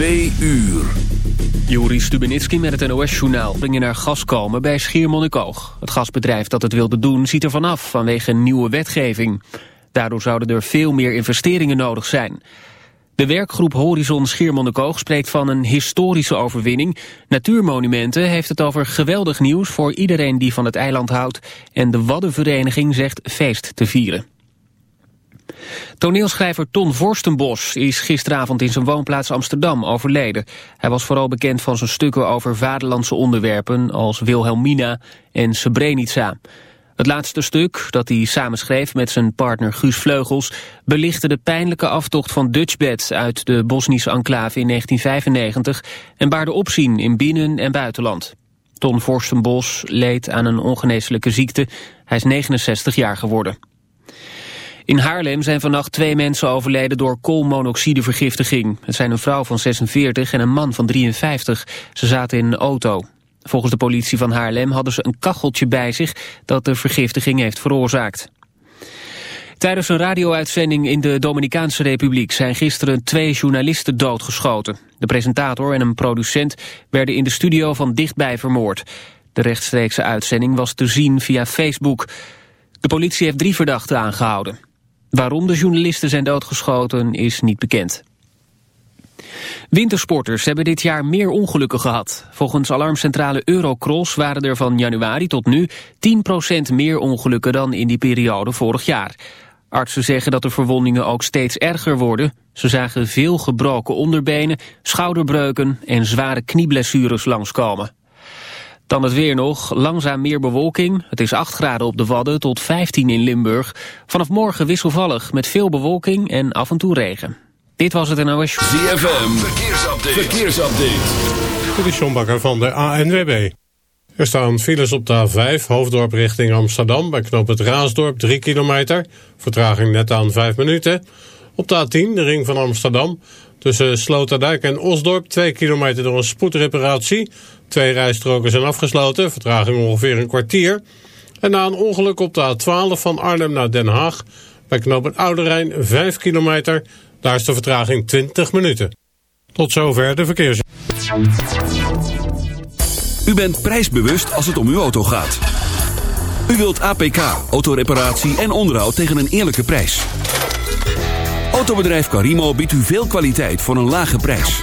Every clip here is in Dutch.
Twee uur. Joris Stubenitski met het NOS-journaal brengen naar gas komen bij Schiermonnikoog. Het gasbedrijf dat het wilde doen ziet er vanaf vanwege nieuwe wetgeving. Daardoor zouden er veel meer investeringen nodig zijn. De werkgroep Horizon Schiermonnikoog spreekt van een historische overwinning. Natuurmonumenten heeft het over geweldig nieuws voor iedereen die van het eiland houdt. En de Waddenvereniging zegt feest te vieren. Toneelschrijver Ton Vorstenbos is gisteravond in zijn woonplaats Amsterdam overleden. Hij was vooral bekend van zijn stukken over vaderlandse onderwerpen als Wilhelmina en Srebrenica. Het laatste stuk, dat hij samenschreef met zijn partner Guus Vleugels... belichtte de pijnlijke aftocht van Dutchbed uit de Bosnische enclave in 1995... en baarde opzien in binnen- en buitenland. Ton Vorstenbos leed aan een ongeneeslijke ziekte. Hij is 69 jaar geworden. In Haarlem zijn vannacht twee mensen overleden door koolmonoxidevergiftiging. Het zijn een vrouw van 46 en een man van 53. Ze zaten in een auto. Volgens de politie van Haarlem hadden ze een kacheltje bij zich dat de vergiftiging heeft veroorzaakt. Tijdens een radio-uitzending in de Dominicaanse Republiek zijn gisteren twee journalisten doodgeschoten. De presentator en een producent werden in de studio van dichtbij vermoord. De rechtstreekse uitzending was te zien via Facebook. De politie heeft drie verdachten aangehouden. Waarom de journalisten zijn doodgeschoten is niet bekend. Wintersporters hebben dit jaar meer ongelukken gehad. Volgens alarmcentrale Eurocross waren er van januari tot nu 10% meer ongelukken dan in die periode vorig jaar. Artsen zeggen dat de verwondingen ook steeds erger worden. Ze zagen veel gebroken onderbenen, schouderbreuken en zware knieblessures langskomen. Dan het weer nog. Langzaam meer bewolking. Het is 8 graden op de Wadden tot 15 in Limburg. Vanaf morgen wisselvallig met veel bewolking en af en toe regen. Dit was het NOS. ZFM. Verkeersupdate. Verkeersupdate. Dit is John Bakker van de ANWB. Er staan files op de A5, hoofddorp richting Amsterdam... bij knoop het Raasdorp, 3 kilometer. Vertraging net aan 5 minuten. Op de A10, de ring van Amsterdam... tussen Sloterdijk en Osdorp, 2 kilometer door een spoedreparatie... Twee rijstroken zijn afgesloten, vertraging ongeveer een kwartier. En na een ongeluk op de A12 van Arnhem naar Den Haag... bij knoop het Oude Rijn 5 kilometer, daar is de vertraging 20 minuten. Tot zover de verkeers. U bent prijsbewust als het om uw auto gaat. U wilt APK, autoreparatie en onderhoud tegen een eerlijke prijs. Autobedrijf Carimo biedt u veel kwaliteit voor een lage prijs.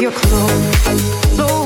Your clothes,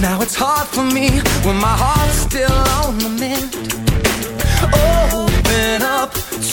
Now it's hard for me when my heart's still on the mend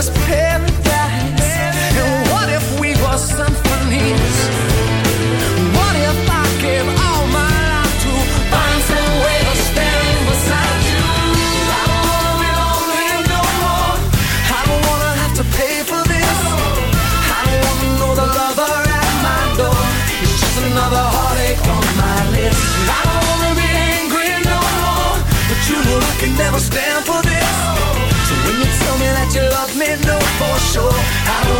was preparing I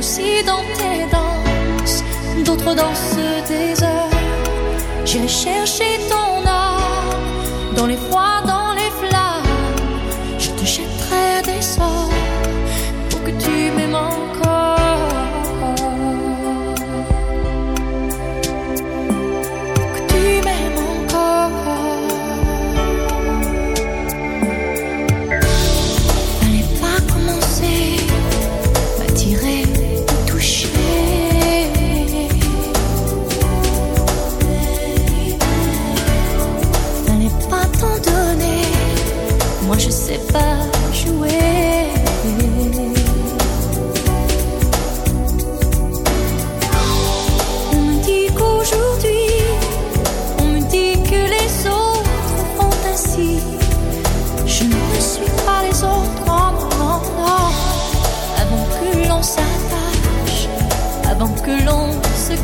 Même si dans tes danses, d'autres dansent des heures, j'ai cherché ton art dans les froids.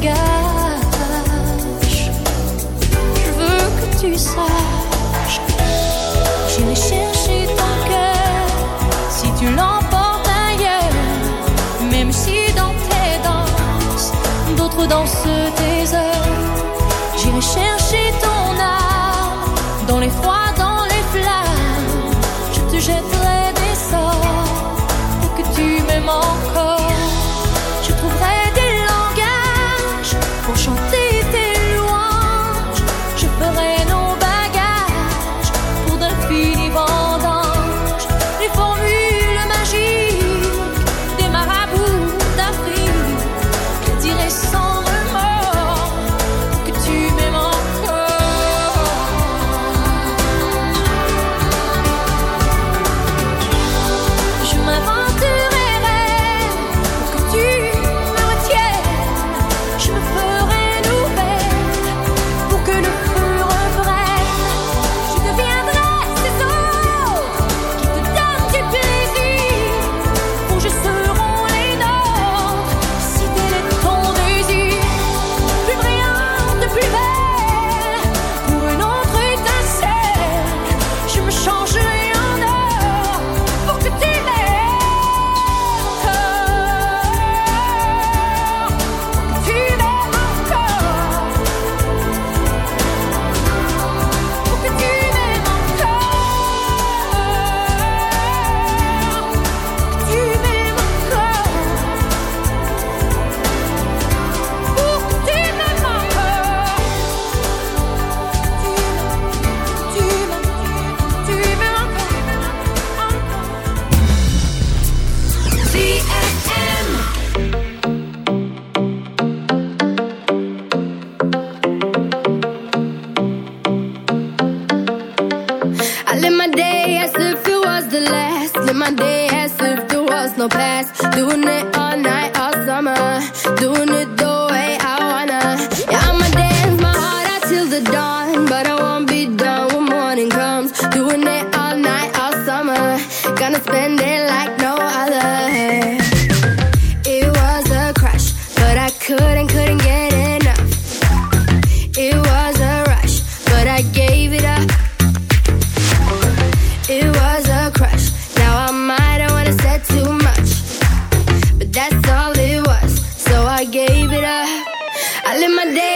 Je veux que tu saches. J'irai chercher ton cœur si tu l'emportes ailleurs. Même si dans tes danses, d'autres dansent tes heures. J'irai chercher ton âme dans les froids. live my day.